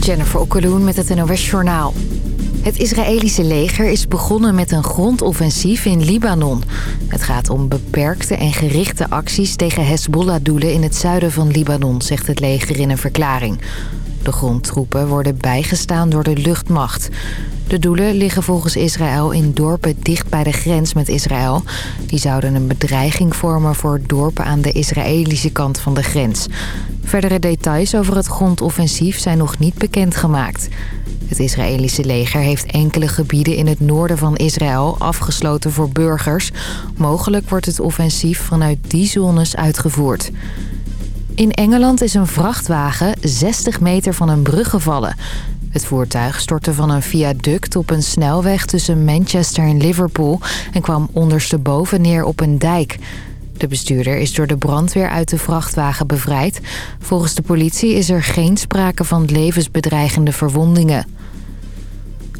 Jennifer Okkeloen met het NOS Journaal. Het Israëlische leger is begonnen met een grondoffensief in Libanon. Het gaat om beperkte en gerichte acties tegen Hezbollah-doelen in het zuiden van Libanon, zegt het leger in een verklaring. De grondtroepen worden bijgestaan door de luchtmacht. De doelen liggen volgens Israël in dorpen dicht bij de grens met Israël. Die zouden een bedreiging vormen voor dorpen aan de Israëlische kant van de grens. Verdere details over het grondoffensief zijn nog niet bekendgemaakt. Het Israëlische leger heeft enkele gebieden in het noorden van Israël afgesloten voor burgers. Mogelijk wordt het offensief vanuit die zones uitgevoerd. In Engeland is een vrachtwagen 60 meter van een brug gevallen. Het voertuig stortte van een viaduct op een snelweg tussen Manchester en Liverpool... en kwam ondersteboven neer op een dijk. De bestuurder is door de brandweer uit de vrachtwagen bevrijd. Volgens de politie is er geen sprake van levensbedreigende verwondingen.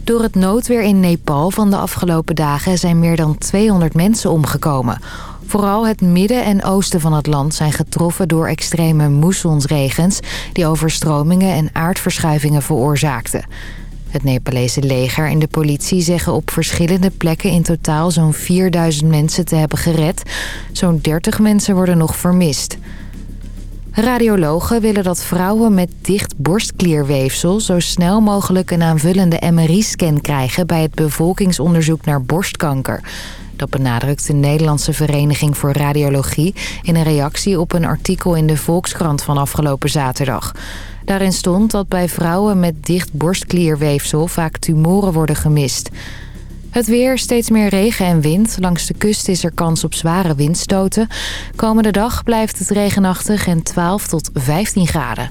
Door het noodweer in Nepal van de afgelopen dagen zijn meer dan 200 mensen omgekomen. Vooral het midden en oosten van het land zijn getroffen door extreme moessonsregens... die overstromingen en aardverschuivingen veroorzaakten. Het Nepalese leger en de politie zeggen op verschillende plekken in totaal zo'n 4000 mensen te hebben gered. Zo'n 30 mensen worden nog vermist. Radiologen willen dat vrouwen met dicht borstklierweefsel... zo snel mogelijk een aanvullende MRI-scan krijgen... bij het bevolkingsonderzoek naar borstkanker. Dat benadrukt de Nederlandse Vereniging voor Radiologie... in een reactie op een artikel in de Volkskrant van afgelopen zaterdag. Daarin stond dat bij vrouwen met dicht borstklierweefsel... vaak tumoren worden gemist... Het weer, steeds meer regen en wind. Langs de kust is er kans op zware windstoten. Komende dag blijft het regenachtig en 12 tot 15 graden.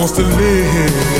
wants to live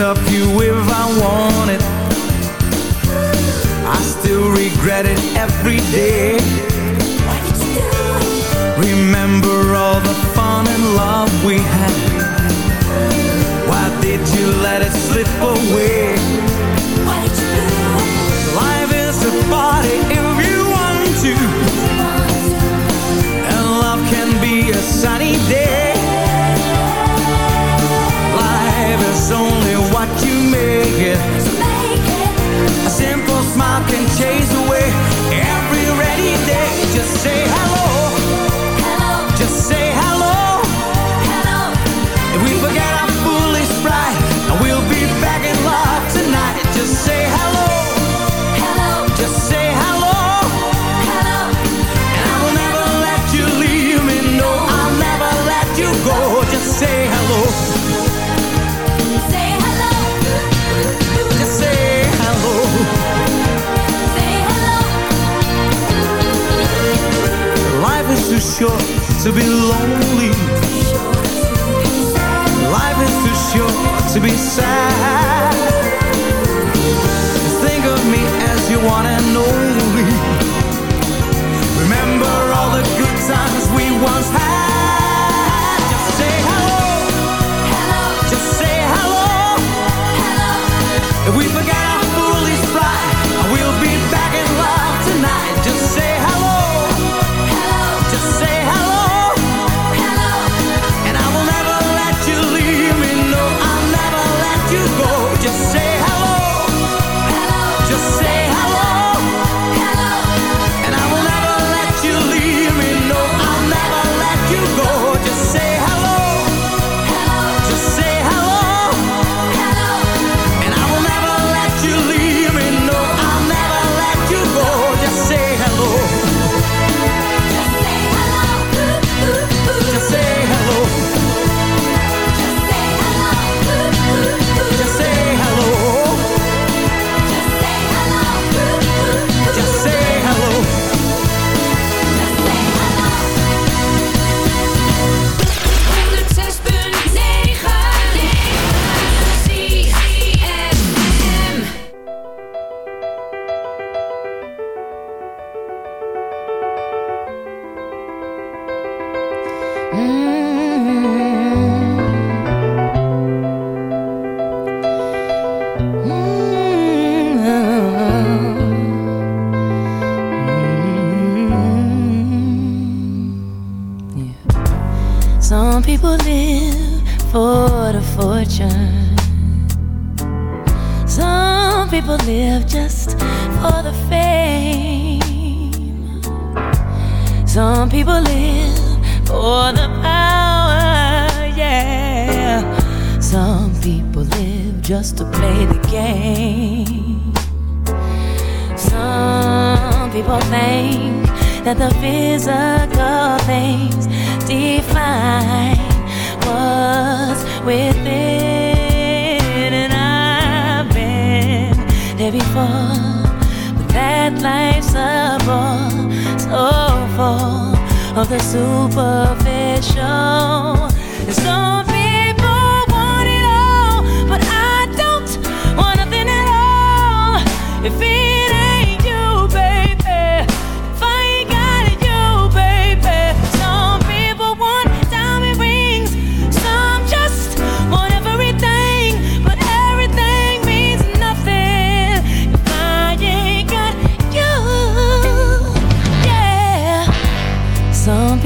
up you if I wanted I still regret it every day. Remember all the fun and love we had.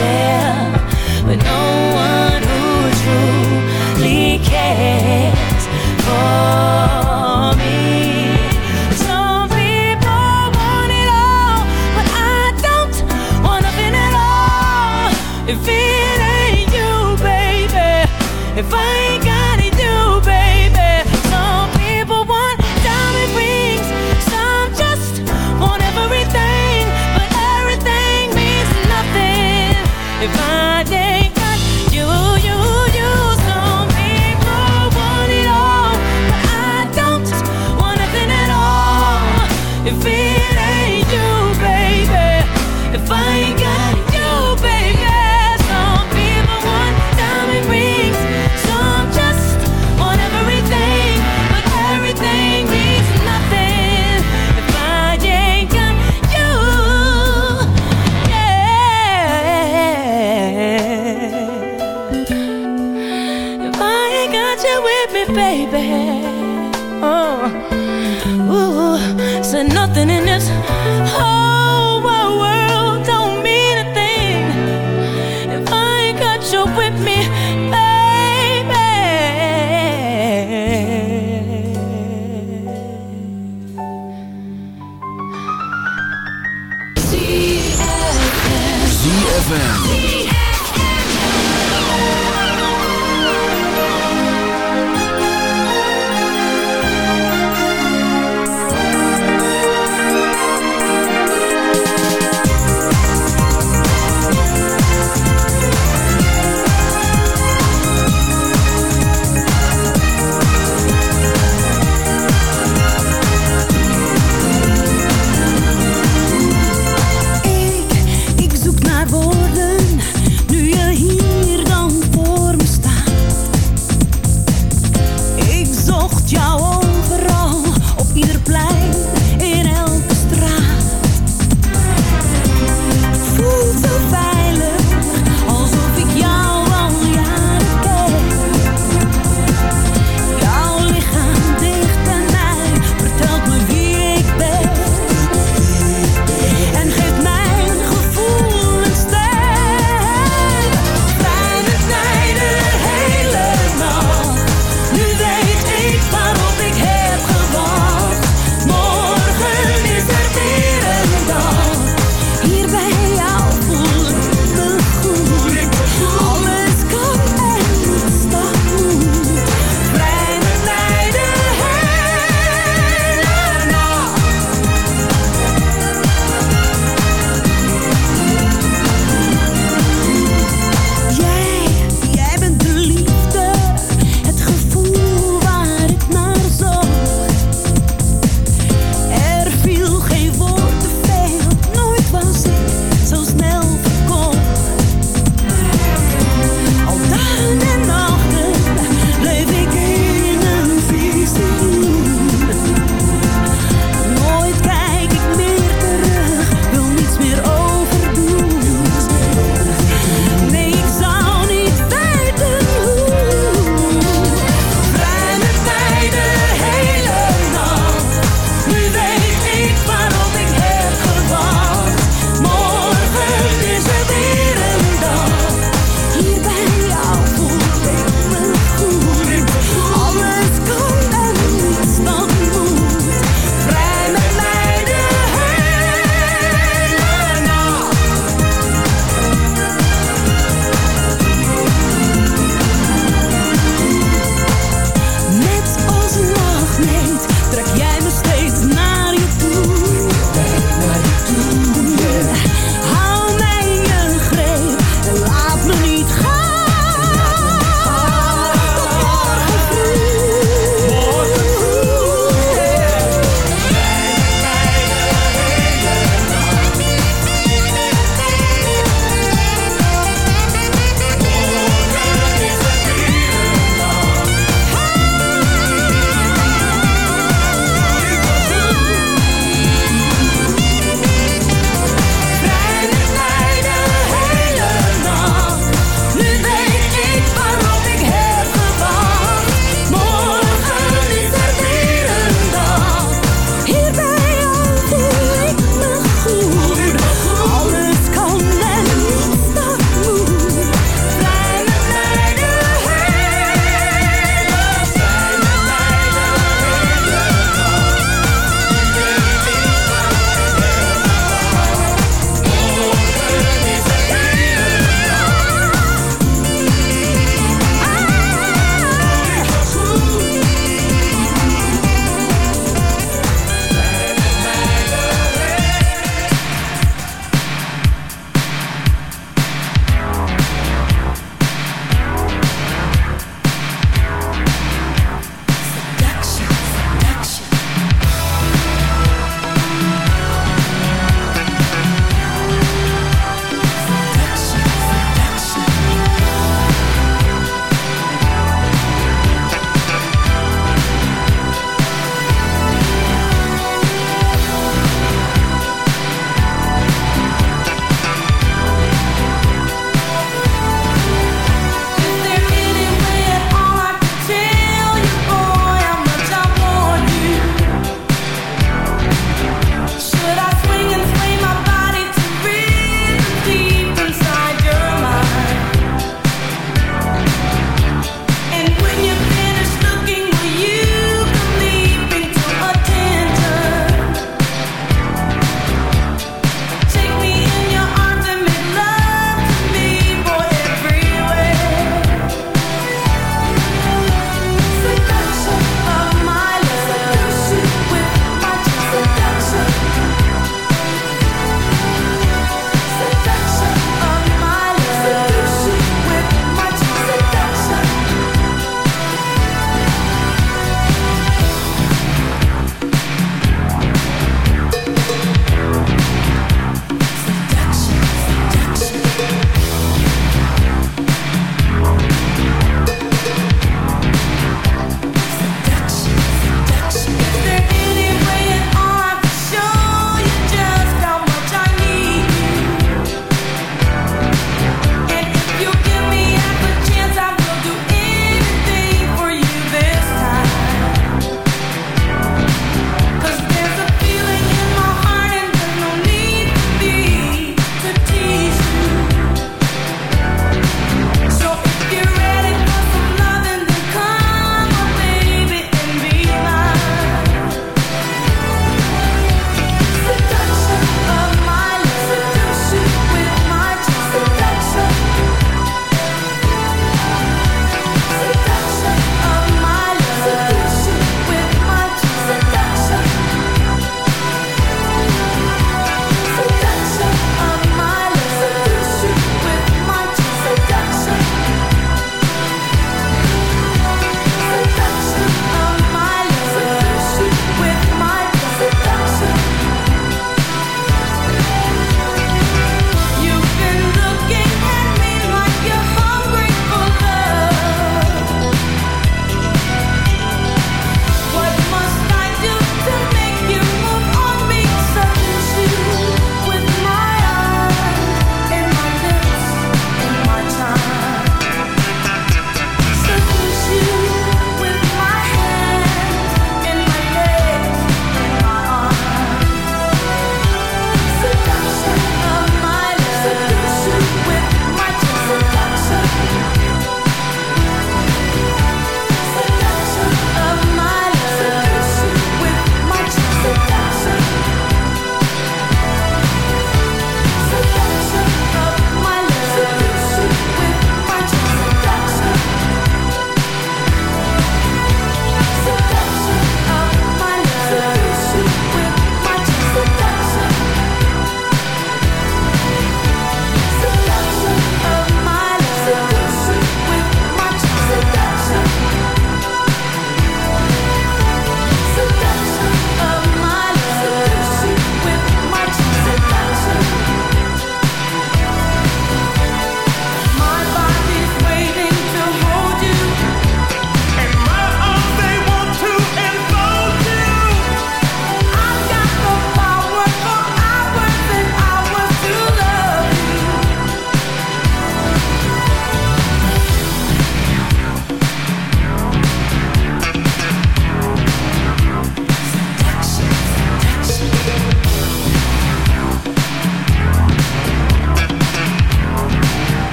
share. baby. Oh, ooh, said nothing in this. Oh.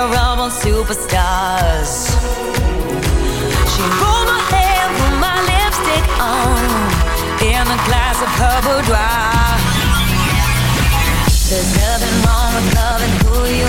we're all born superstars. She rolled my hair, put my lipstick on, in a glass of her boudoir. There's nothing wrong with loving who you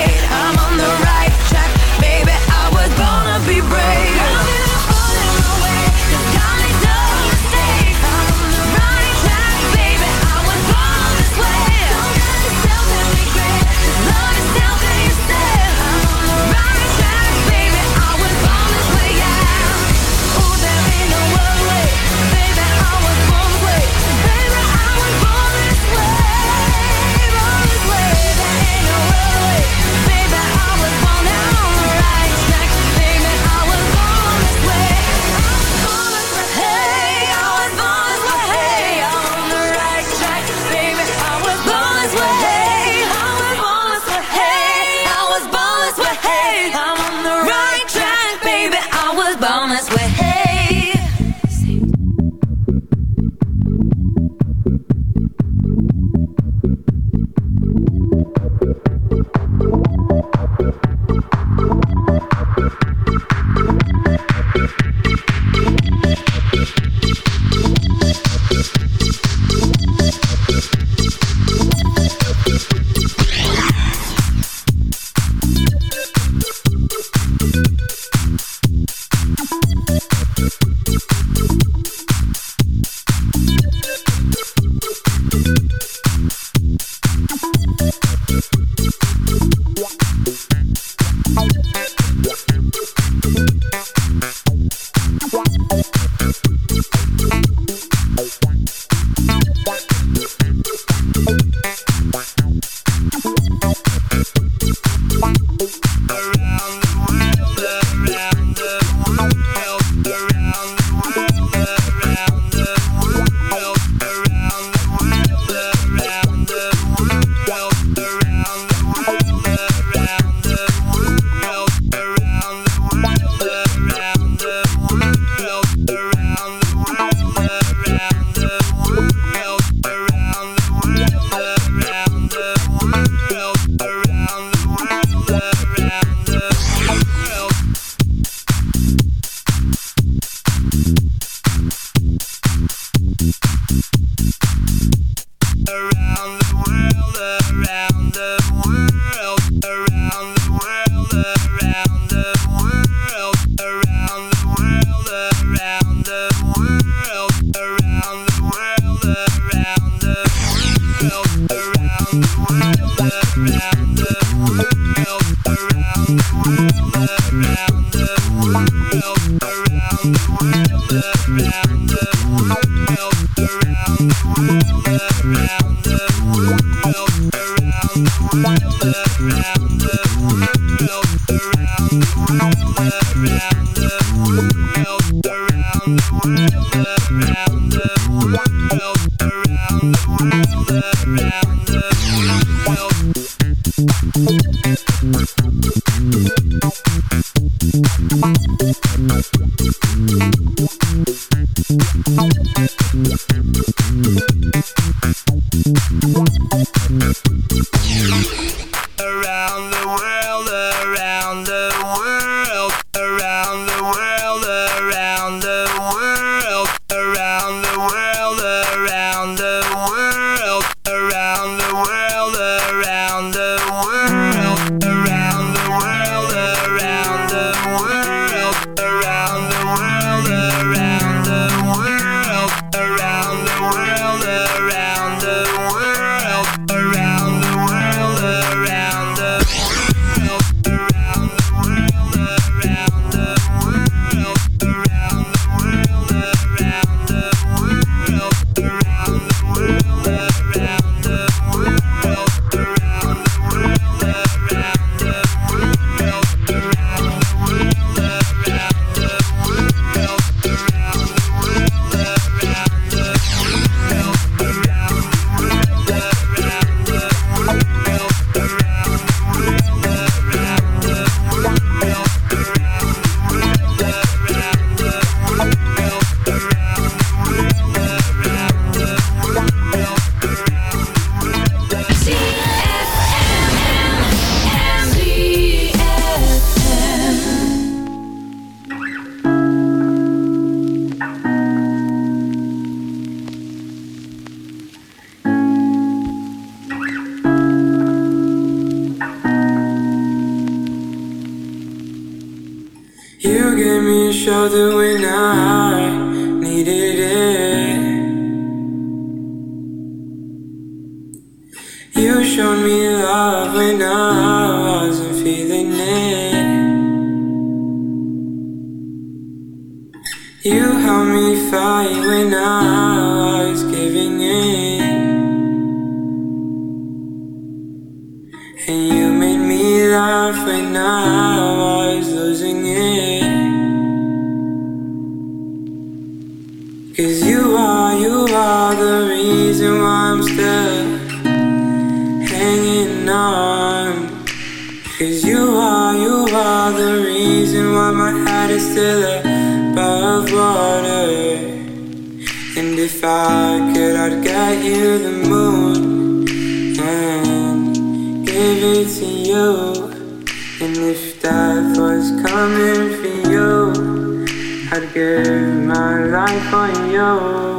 Thank. when I. I'd get you the moon and give it to you. And if death was coming for you, I'd give my life on you.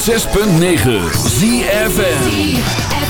106.9 ZFN